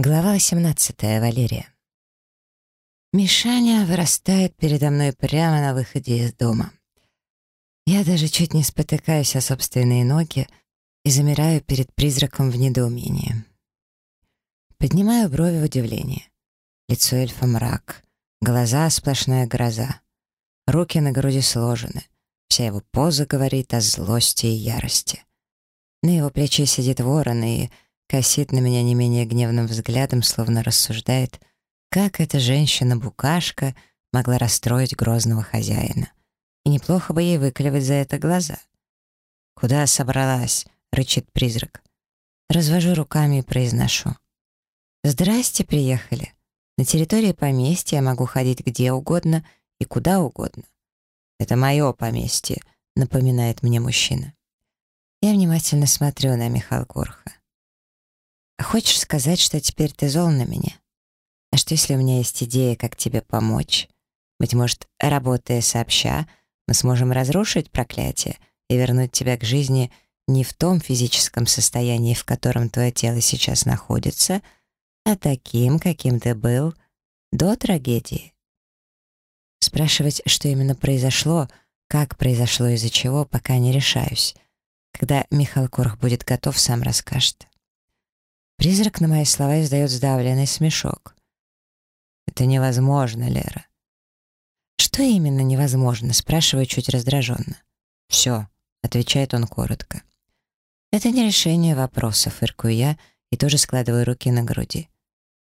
Глава 18. Валерия. Мишаня вырастает передо мной прямо на выходе из дома. Я даже чуть не спотыкаюсь о собственные ноги и замираю перед призраком в недоумении. Поднимаю брови в удивлении. Лицо эльфа мрак, глаза — сплошная гроза. Руки на груди сложены. Вся его поза говорит о злости и ярости. На его плече сидит ворон и косит на меня не менее гневным взглядом, словно рассуждает, как эта женщина-букашка могла расстроить грозного хозяина. И неплохо бы ей выклевать за это глаза. «Куда собралась?» — рычит призрак. Развожу руками и произношу. «Здрасте, приехали. На территории поместья я могу ходить где угодно и куда угодно». «Это мое поместье», — напоминает мне мужчина. Я внимательно смотрю на Михаила Корха. Хочешь сказать, что теперь ты зол на меня? А что, если у меня есть идея, как тебе помочь? Быть может, работая сообща, мы сможем разрушить проклятие и вернуть тебя к жизни не в том физическом состоянии, в котором твое тело сейчас находится, а таким, каким ты был до трагедии. Спрашивать, что именно произошло, как произошло, из-за чего, пока не решаюсь. Когда Михаил Корх будет готов, сам расскажет. Призрак на мои слова издает сдавленный смешок. «Это невозможно, Лера». «Что именно невозможно?» — спрашиваю чуть раздраженно. «Все», — отвечает он коротко. «Это не решение вопросов», — фыркую я и тоже складываю руки на груди.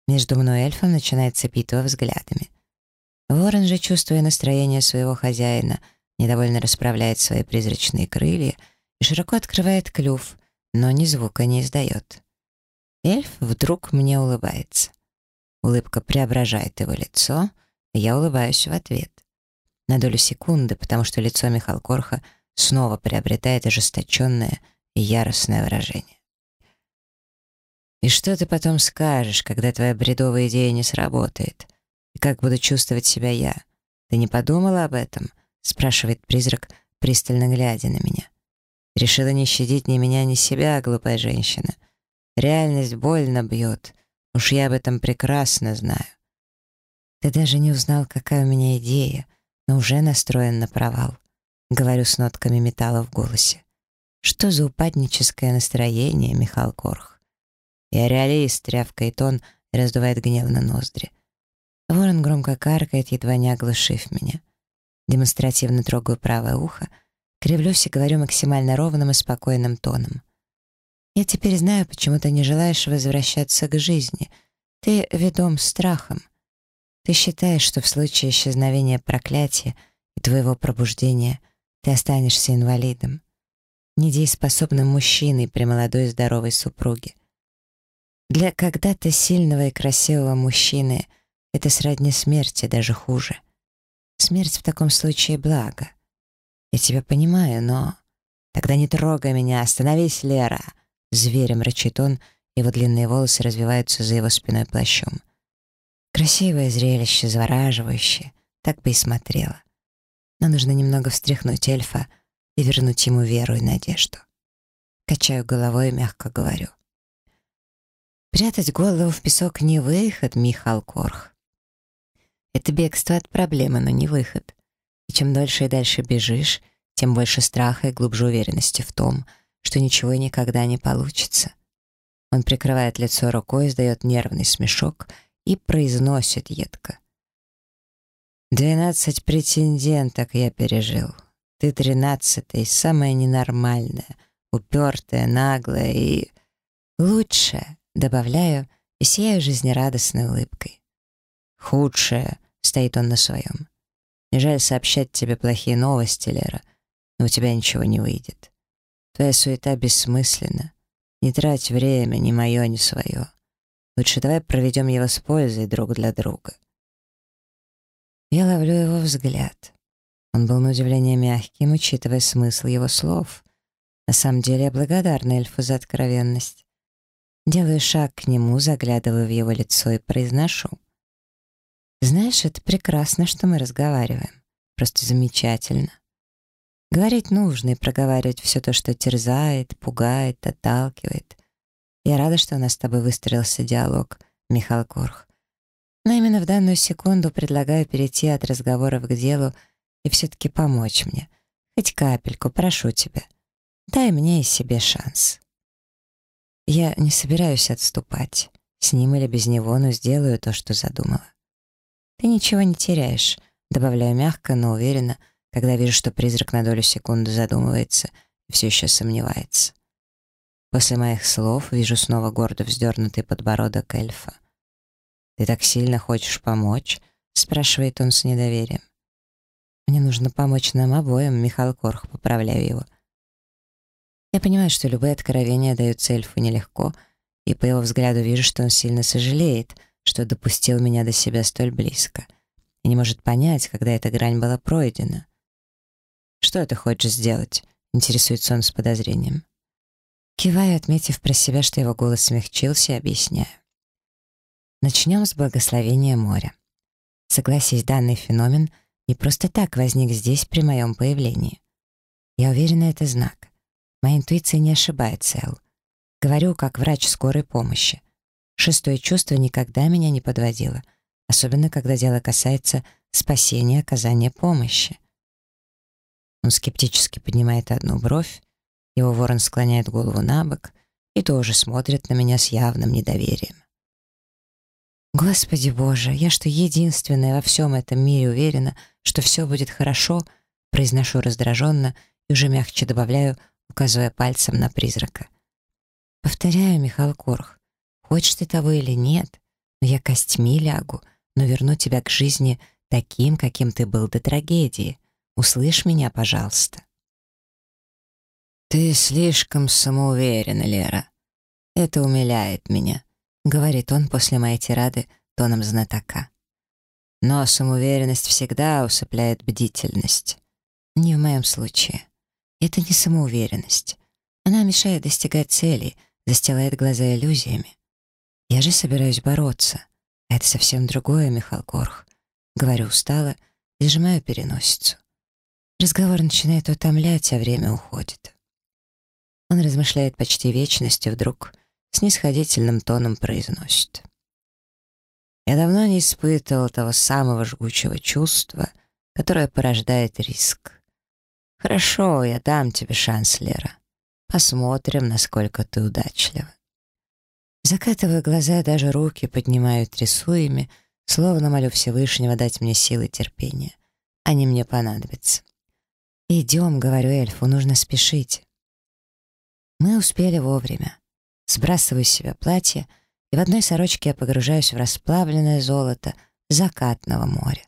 Между мной и эльфом начинается битва взглядами. Ворон же, чувствуя настроение своего хозяина, недовольно расправляет свои призрачные крылья и широко открывает клюв, но ни звука не издает. Эльф вдруг мне улыбается. Улыбка преображает его лицо, и я улыбаюсь в ответ. На долю секунды, потому что лицо Михаил Корха снова приобретает ожесточенное и яростное выражение. «И что ты потом скажешь, когда твоя бредовая идея не сработает? И как буду чувствовать себя я? Ты не подумала об этом?» — спрашивает призрак, пристально глядя на меня. «Решила не щадить ни меня, ни себя, глупая женщина. Реальность больно бьет. Уж я об этом прекрасно знаю. Ты даже не узнал, какая у меня идея, но уже настроен на провал. Говорю с нотками металла в голосе. Что за упадническое настроение, Михаил Корх? Я реалист, рявкает он и раздувает гневно ноздри. Ворон громко каркает, едва не оглушив меня. Демонстративно трогаю правое ухо, кривлюсь и говорю максимально ровным и спокойным тоном. Я теперь знаю, почему ты не желаешь возвращаться к жизни. Ты ведом страхом. Ты считаешь, что в случае исчезновения проклятия и твоего пробуждения ты останешься инвалидом, недееспособным мужчиной при молодой здоровой супруге. Для когда-то сильного и красивого мужчины это сродни смерти, даже хуже. Смерть в таком случае благо. Я тебя понимаю, но... Тогда не трогай меня, остановись, Лера. Зверем рычит он, его длинные волосы развиваются за его спиной плащом. Красивое зрелище, завораживающее, так бы и смотрела. Но нужно немного встряхнуть эльфа и вернуть ему веру и надежду. Качаю головой и мягко говорю. Прятать голову в песок не выход, Михал Корх. Это бегство от проблемы, но не выход. И чем дольше и дальше бежишь, тем больше страха и глубже уверенности в том, что ничего и никогда не получится. Он прикрывает лицо рукой, издает нервный смешок и произносит едко. «Двенадцать претенденток я пережил. Ты тринадцатая, самая ненормальная, упертая, наглая и... лучшая», добавляю и сияю жизнерадостной улыбкой. «Худшая», — стоит он на своем. «Не жаль сообщать тебе плохие новости, Лера, но у тебя ничего не выйдет. Твоя суета бессмысленна. Не трать время, ни мое, ни свое. Лучше давай проведем его с пользой друг для друга. Я ловлю его взгляд. Он был на удивление мягким, учитывая смысл его слов. На самом деле я благодарна эльфу за откровенность. Делаю шаг к нему, заглядываю в его лицо и произношу. «Знаешь, это прекрасно, что мы разговариваем. Просто замечательно. Говорить нужно и проговаривать все то, что терзает, пугает, отталкивает. Я рада, что у нас с тобой выстроился диалог, Михаил Корх. Но именно в данную секунду предлагаю перейти от разговоров к делу и все-таки помочь мне. Хоть капельку, прошу тебя. Дай мне и себе шанс. Я не собираюсь отступать. С ним или без него, но сделаю то, что задумала. Ты ничего не теряешь, добавляю мягко, но уверенно, когда вижу, что призрак на долю секунды задумывается и все еще сомневается. После моих слов вижу снова гордо вздернутый подбородок эльфа. «Ты так сильно хочешь помочь?» — спрашивает он с недоверием. «Мне нужно помочь нам обоим», — Михаил Корх, поправляю его. Я понимаю, что любые откровения даются эльфу нелегко, и по его взгляду вижу, что он сильно сожалеет, что допустил меня до себя столь близко, и не может понять, когда эта грань была пройдена. «Что ты хочешь сделать?» — интересуется он с подозрением. Киваю, отметив про себя, что его голос смягчился, объясняю. Начнем с благословения моря. Согласись, данный феномен не просто так возник здесь при моем появлении. Я уверена, это знак. Моя интуиция не ошибается, Эл. Говорю, как врач скорой помощи. Шестое чувство никогда меня не подводило, особенно когда дело касается спасения оказания помощи. Он скептически поднимает одну бровь, его ворон склоняет голову на бок и тоже смотрит на меня с явным недоверием. Господи Боже, я что единственная во всем этом мире уверена, что все будет хорошо, произношу раздраженно и уже мягче добавляю, указывая пальцем на призрака. Повторяю, Михаил Корх, хочешь ты того или нет, но я костьми лягу, но верну тебя к жизни таким, каким ты был до трагедии. Услышь меня, пожалуйста. «Ты слишком самоуверена, Лера. Это умиляет меня», — говорит он после моей тирады тоном знатока. «Но самоуверенность всегда усыпляет бдительность. Не в моем случае. Это не самоуверенность. Она мешает достигать целей, застилает глаза иллюзиями. Я же собираюсь бороться. Это совсем другое, Михаил Корх. Говорю устало и сжимаю переносицу. Разговор начинает утомлять, а время уходит. Он размышляет почти вечность и вдруг снисходительным тоном произносит. «Я давно не испытывал того самого жгучего чувства, которое порождает риск. Хорошо, я дам тебе шанс, Лера. Посмотрим, насколько ты удачлива». Закатывая глаза, даже руки поднимаю трясу словно молю Всевышнего дать мне силы терпения. Они мне понадобятся. «Идем», — говорю эльфу, — «нужно спешить». Мы успели вовремя. Сбрасываю с себя платье, и в одной сорочке я погружаюсь в расплавленное золото закатного моря.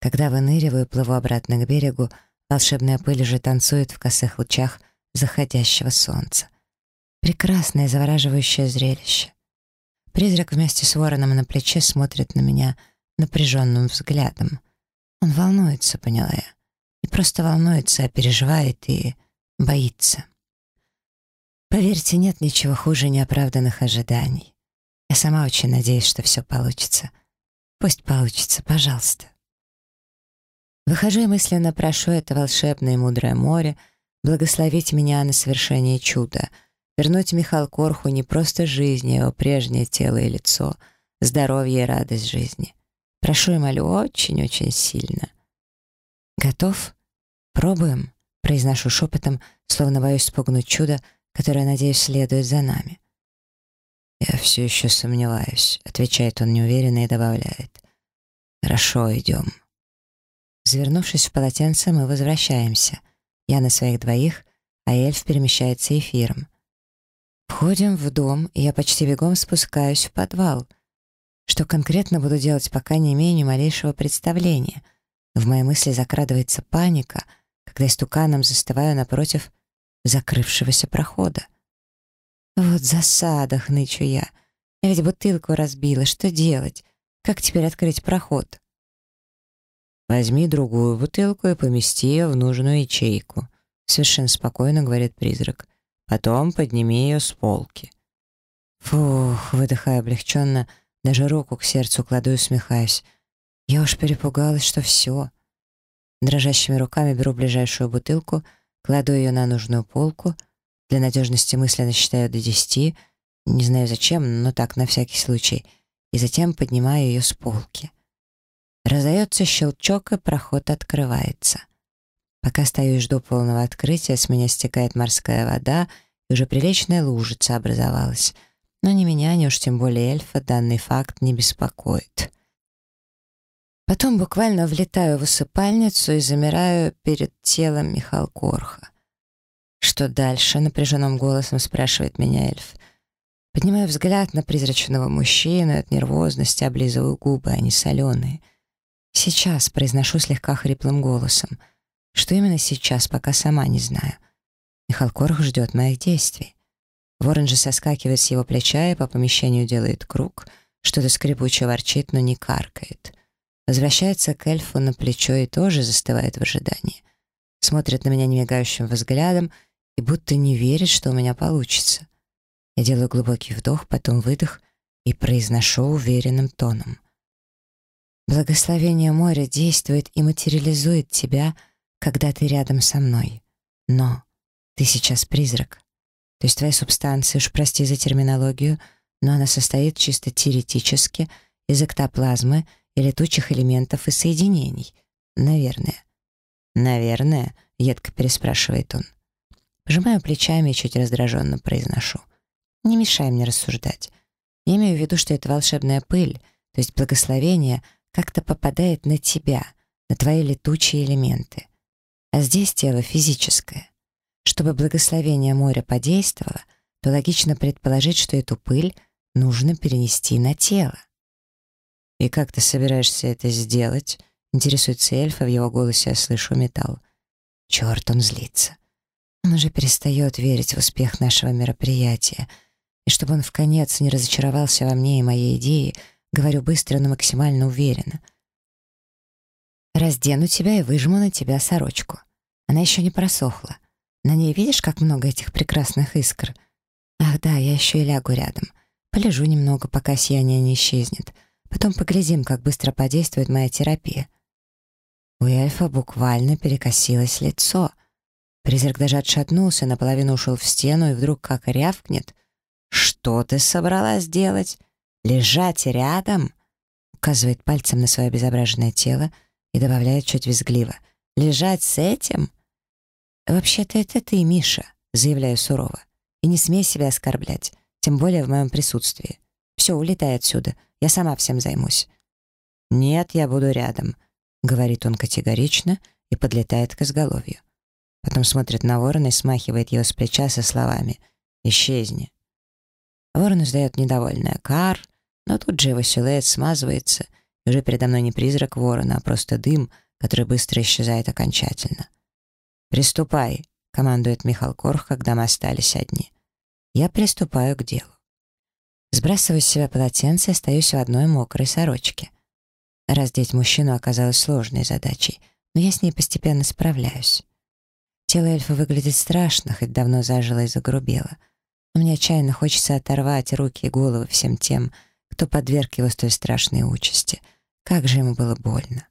Когда выныриваю, плыву обратно к берегу, волшебная пыль уже танцует в косых лучах заходящего солнца. Прекрасное, завораживающее зрелище. Призрак вместе с вороном на плече смотрит на меня напряженным взглядом. Он волнуется, поняла я. Не просто волнуется, переживает и боится. Поверьте, нет ничего хуже неоправданных ожиданий. Я сама очень надеюсь, что все получится. Пусть получится, пожалуйста. Выхожу и мысленно прошу это волшебное и мудрое море благословить меня на совершение чуда, вернуть Михаил Корху не просто жизнь, а его прежнее тело и лицо, здоровье и радость жизни. Прошу и молю очень-очень сильно. Готов? Пробуем? Произношу шепотом, словно боюсь спугнуть чудо, которая, надеюсь, следует за нами. «Я все еще сомневаюсь», — отвечает он неуверенно и добавляет. «Хорошо, идем». Завернувшись в полотенце, мы возвращаемся. Я на своих двоих, а эльф перемещается эфиром. Входим в дом, и я почти бегом спускаюсь в подвал. Что конкретно буду делать, пока не имею ни малейшего представления. В мои мысли закрадывается паника, когда истуканом застываю напротив закрывшегося прохода. Вот засада, хнычу я. Я ведь бутылку разбила, что делать? Как теперь открыть проход? Возьми другую бутылку и помести ее в нужную ячейку. Совершенно спокойно говорит призрак. Потом подними ее с полки. Фух, выдыхаю облегченно, даже руку к сердцу кладу и усмехаюсь. Я уж перепугалась, что все. Дрожащими руками беру ближайшую бутылку — Кладу ее на нужную полку. Для надежности мысленно считаю до десяти. Не знаю зачем, но так, на всякий случай. и затем поднимаю ее с полки. Раздается щелчок, и проход открывается. Пока стою и жду полного открытия, с меня стекает морская вода, и уже приличная лужица образовалась. Но ни меня, ни уж тем более эльфа данный факт не беспокоит. Потом буквально влетаю в усыпальницу и замираю перед телом Михал Корха. «Что дальше?» — напряженным голосом спрашивает меня эльф. Поднимаю взгляд на призрачного мужчину от нервозности облизываю губы, они соленые. «Сейчас», — произношу слегка хриплым голосом. Что именно сейчас, пока сама не знаю. Михал Корх ждет моих действий. Ворон же соскакивает с его плеча и по помещению делает круг, что-то скрипуче ворчит, но не каркает. Возвращается к эльфу на плечо и тоже застывает в ожидании. Смотрит на меня немигающим взглядом и будто не верит, что у меня получится. Я делаю глубокий вдох, потом выдох и произношу уверенным тоном. Благословение моря действует и материализует тебя, когда ты рядом со мной. Но ты сейчас призрак. То есть твоя субстанция, уж прости за терминологию, но она состоит чисто теоретически из эктоплазмы и летучих элементов и соединений. Наверное. «Наверное», — едко переспрашивает он. Пожимаю плечами и чуть раздраженно произношу. Не мешай мне рассуждать. Я имею в виду, что это волшебная пыль, то есть благословение как-то попадает на тебя, на твои летучие элементы. А здесь тело физическое. Чтобы благословение моря подействовало, то логично предположить, что эту пыль нужно перенести на тело. «И как ты собираешься это сделать?» — интересуется эльфа, в его голосе я слышу металл. Черт, он злится. Он уже перестает верить в успех нашего мероприятия — и чтобы он в конец не разочаровался во мне и моей идее, говорю быстро, но максимально уверенно. «Раздену тебя и выжму на тебя сорочку. Она еще не просохла. На ней видишь, как много этих прекрасных искр? Ах да, я еще и лягу рядом. Полежу немного, пока сияние не исчезнет. Потом поглядим, как быстро подействует моя терапия». У эльфа буквально перекосилось лицо. Призрак даже отшатнулся, наполовину ушел в стену и вдруг как рявкнет — «Что ты собралась делать? Лежать рядом?» Указывает пальцем на свое обезображенное тело и добавляет чуть визгливо. «Лежать с этим?» «Вообще-то это ты, Миша», — заявляю сурово. «И не смей себя оскорблять, тем более в моем присутствии. Все, улетай отсюда, я сама всем займусь». «Нет, я буду рядом», — говорит он категорично и подлетает к изголовью. Потом смотрит на ворона и смахивает его с плеча со словами «Исчезни». Ворон издает недовольный кар, но тут же его силуэт смазывается, и уже передо мной не призрак ворона, а просто дым, который быстро исчезает окончательно. «Приступай», — командует Михал Корх, когда мы остались одни. Я приступаю к делу. Сбрасываю с себя полотенце и остаюсь в одной мокрой сорочке. Раздеть мужчину оказалось сложной задачей, но я с ней постепенно справляюсь. Тело эльфа выглядит страшно, хоть давно зажило и загрубело — мне отчаянно хочется оторвать руки и головы всем тем, кто подверг его столь страшной участи. Как же ему было больно.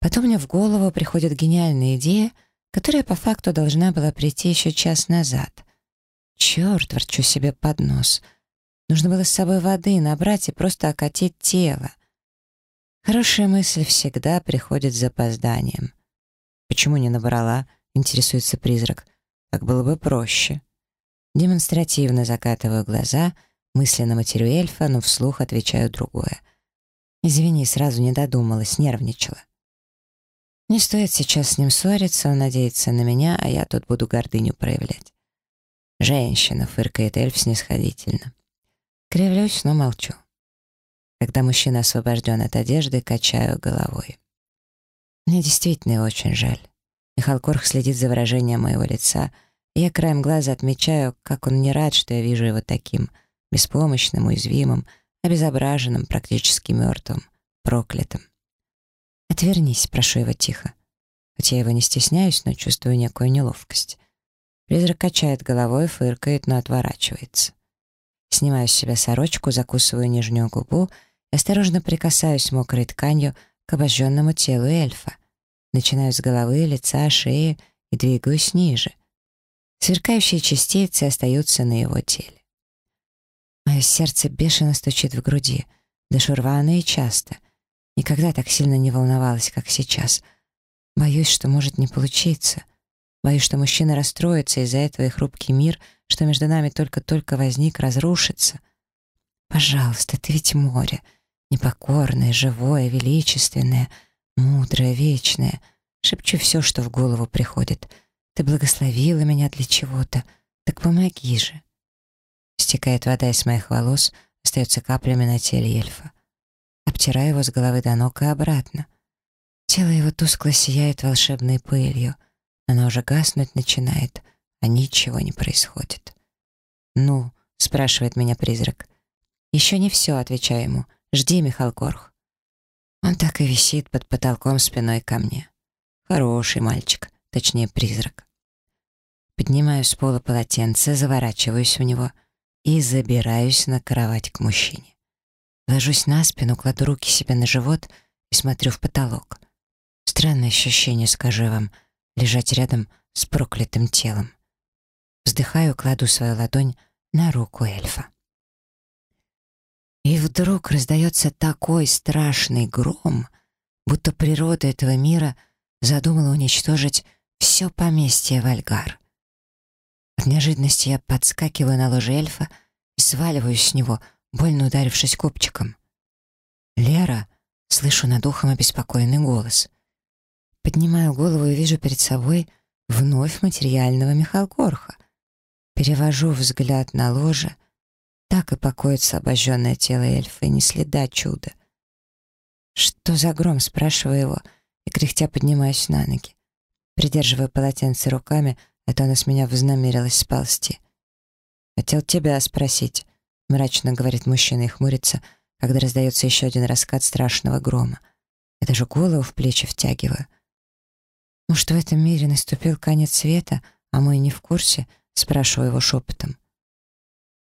Потом мне в голову приходит гениальная идея, которая по факту должна была прийти еще час назад. Черт, ворчу себе под нос. Нужно было с собой воды набрать и просто окатить тело. Хорошая мысль всегда приходит с запозданием. «Почему не набрала?» — интересуется призрак. «Так было бы проще». Демонстративно закатываю глаза, мысленно матерю эльфа, но вслух отвечаю другое. Извини, сразу не додумалась, нервничала. Не стоит сейчас с ним ссориться, он надеется на меня, а я тут буду гордыню проявлять. Женщина, фыркает эльф снисходительно. Кривлюсь, но молчу. Когда мужчина освобожден от одежды, качаю головой. Мне действительно очень жаль. Михаил Корх следит за выражением моего лица — я краем глаза отмечаю, как он не рад, что я вижу его таким, беспомощным, уязвимым, обезображенным, практически мертвым, проклятым. «Отвернись», — прошу его тихо. Хотя я его не стесняюсь, но чувствую некую неловкость. Призрак качает головой, фыркает, но отворачивается. Снимаю с себя сорочку, закусываю нижнюю губу и осторожно прикасаюсь мокрой тканью к обожженному телу эльфа. Начинаю с головы, лица, шеи и двигаюсь ниже — Сверкающие частицы остаются на его теле. Мое сердце бешено стучит в груди, дышу рвано и часто. Никогда так сильно не волновалась, как сейчас. Боюсь, что может не получиться. Боюсь, что мужчина расстроится из-за этого и хрупкий мир, что между нами только-только возник, разрушится. Пожалуйста, ты ведь море, непокорное, живое, величественное, мудрое, вечное. Шепчу все, что в голову приходит. Ты благословила меня для чего-то, так помоги же. Стекает вода из моих волос, остается каплями на теле эльфа. Обтираю его с головы до ног и обратно. Тело его тускло сияет волшебной пылью. Она уже гаснуть начинает, а ничего не происходит. «Ну?» — спрашивает меня призрак. «Еще не все», — отвечаю ему. «Жди, Михал Корх». Он так и висит под потолком спиной ко мне. Хороший мальчик, точнее призрак. Поднимаю с пола полотенце, заворачиваюсь в него и забираюсь на кровать к мужчине. Ложусь на спину, кладу руки себе на живот и смотрю в потолок. Странное ощущение, скажу вам, лежать рядом с проклятым телом. Вздыхаю, кладу свою ладонь на руку эльфа. И вдруг раздается такой страшный гром, будто природа этого мира задумала уничтожить все поместье Вальгар. От неожиданности я подскакиваю на ложе эльфа и сваливаюсь с него, больно ударившись копчиком. «Лера!» — слышу над ухом обеспокоенный голос. Поднимаю голову и вижу перед собой вновь материального Михалкорха. Перевожу взгляд на ложе. Так и покоится обожженное тело эльфа, и не следа чуда. «Что за гром?» — спрашиваю его, и кряхтя поднимаюсь на ноги. Придерживая полотенце руками, а то она с меня вознамерилась сползти. «Хотел тебя спросить», — мрачно говорит мужчина и хмурится, когда раздается еще один раскат страшного грома. Я даже голову в плечи втягиваю. Может, в этом мире наступил конец света, а мы не в курсе? Спрашиваю его шепотом.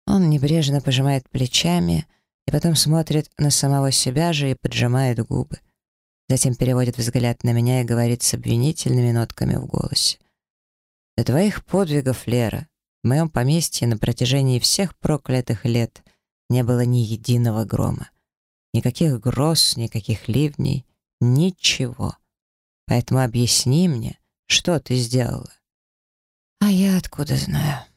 Он небрежно пожимает плечами и потом смотрит на самого себя же и поджимает губы. Затем переводит взгляд на меня и говорит с обвинительными нотками в голосе. «До твоих подвигов, Лера, в моем поместье на протяжении всех проклятых лет не было ни единого грома. Никаких гроз, никаких ливней, ничего. Поэтому объясни мне, что ты сделала». «А я откуда знаю?»